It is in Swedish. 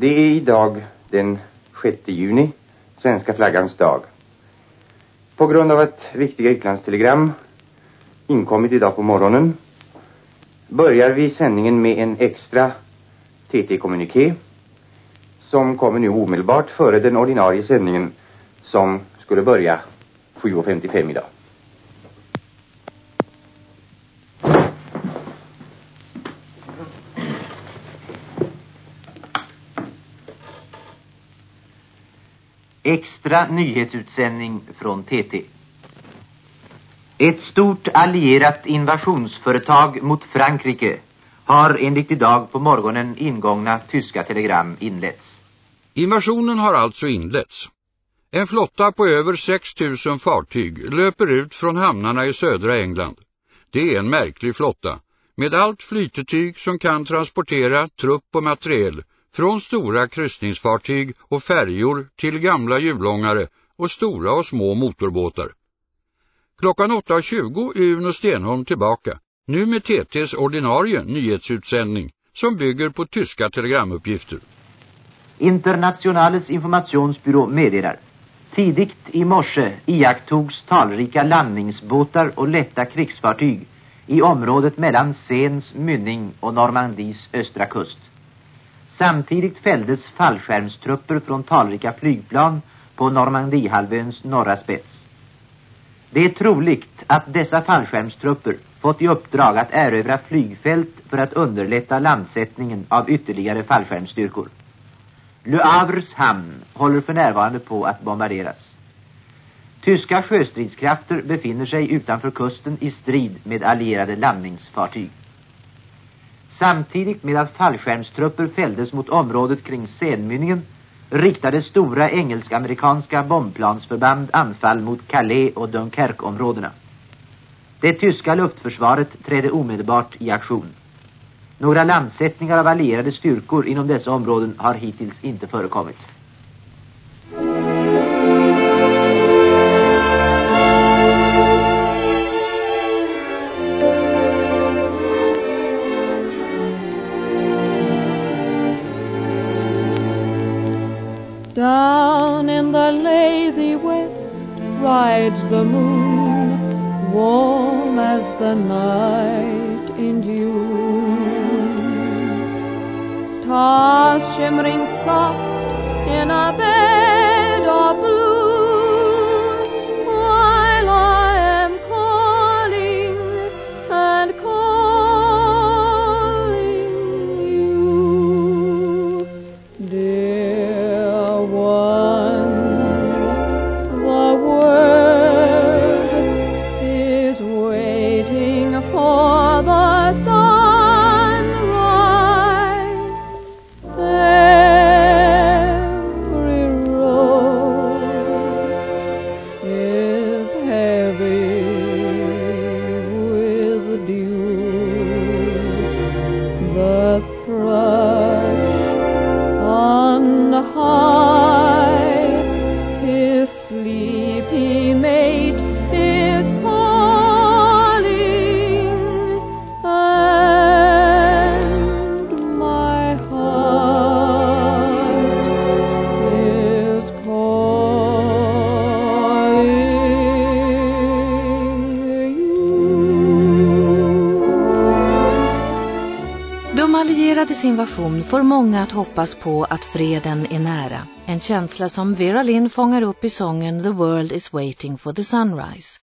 Det är idag den 6 juni, svenska flaggans dag. På grund av att viktiga utlandstelegram inkommit idag på morgonen börjar vi sändningen med en extra TT-kommuniké som kommer nu omedelbart före den ordinarie sändningen som skulle börja 7.55 idag. Extra nyhetsutsändning från TT. Ett stort allierat invasionsföretag mot Frankrike har enligt idag på morgonen ingångna tyska telegram inletts. Invasionen har alltså inletts. En flotta på över 6 000 fartyg löper ut från hamnarna i södra England. Det är en märklig flotta, med allt flytetyg som kan transportera trupp och materiel från stora kryssningsfartyg och färjor till gamla hjulångare och stora och små motorbåtar. Klockan 8.20 är Uno Stenholm tillbaka, nu med TTs ordinarie nyhetsutsändning som bygger på tyska telegramuppgifter. Internationales informationsbyrå meddelar. Tidigt i morse iakttogs talrika landningsbåtar och lätta krigsfartyg i området mellan Sens mynning och Normandies östra kust. Samtidigt fälldes fallskärmstrupper från talrika flygplan på Normandiehalvöns norra spets. Det är troligt att dessa fallskärmstrupper fått i uppdrag att erövra flygfält för att underlätta landsättningen av ytterligare fallskärmstyrkor. Le Havres hamn håller för närvarande på att bombarderas. Tyska sjöstridskrafter befinner sig utanför kusten i strid med allierade landningsfartyg. Samtidigt med att fallskärmstrupper fälldes mot området kring Senmynningen riktade stora engelsk-amerikanska bombplansförband anfall mot Calais och Dunkerque-områdena. Det tyska luftförsvaret trädde omedelbart i aktion. Några landsättningar av allierade styrkor inom dessa områden har hittills inte förekommit. Down in the lazy west rides the moon, warm as the night in June. Stars shimmering soft in a bed allierades invasion får många att hoppas på att freden är nära. En känsla som Vera Lynn fångar upp i sången The World is Waiting for the Sunrise.